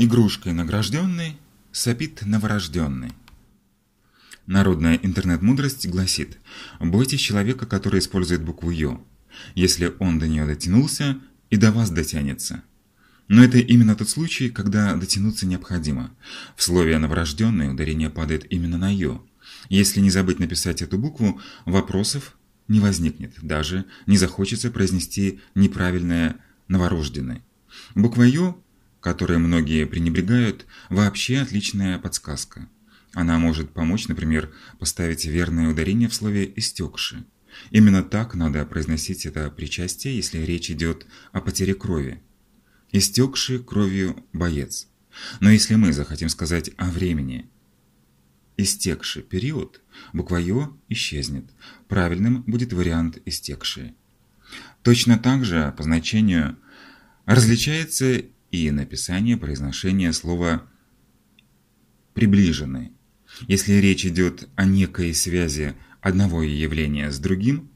Игрушкой награжденный сопит новорожденный. Народная интернет-мудрость гласит «Бойтесь человека, который использует букву «ё», если он до нее дотянулся и до вас дотянется». Но это именно тот случай, когда дотянуться необходимо. В слове «новорожденный» ударение падает именно на «ё». Если не забыть написать эту букву, вопросов не возникнет, даже не захочется произнести неправильное «новорожденный». Буква «ё» которой многие пренебрегают, вообще отличная подсказка. Она может помочь, например, поставить верное ударение в слове «истекши». Именно так надо произносить это причастие, если речь идет о потере крови. Истекший кровью боец. Но если мы захотим сказать о времени, истекший период, буква «ё» исчезнет. Правильным будет вариант «истекшие». Точно так же по значению различается и написание произношения слова «приближенный». Если речь идет о некой связи одного явления с другим,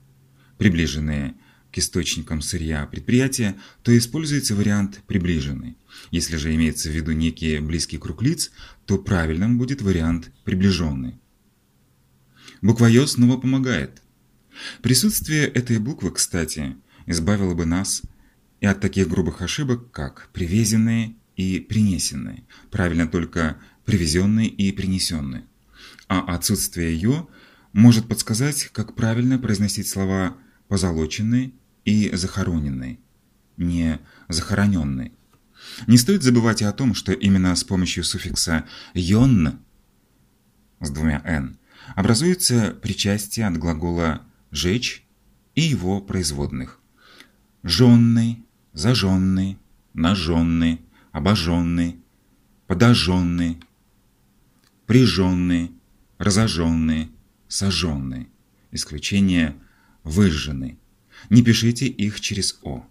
приближенные к источникам сырья предприятия, то используется вариант «приближенный». Если же имеется в виду некий близкий круг лиц, то правильным будет вариант «приближенный». Буква «ё» снова помогает. Присутствие этой буквы, кстати, избавило бы нас и от таких грубых ошибок, как привезенные и принесенные. Правильно только привезенные и принесенные. А отсутствие «ё» может подсказать, как правильно произносить слова «позолоченный» и «захороненный», не «захороненный». Не стоит забывать и о том, что именно с помощью суффикса «ён» с двумя «н» образуется причастие от глагола «жечь» и его производных. «Жженный», зажженный, нажженный, обожженный, подожженный, прижженный, разожженный, сожженный. Исключение выжженный. Не пишите их через «о».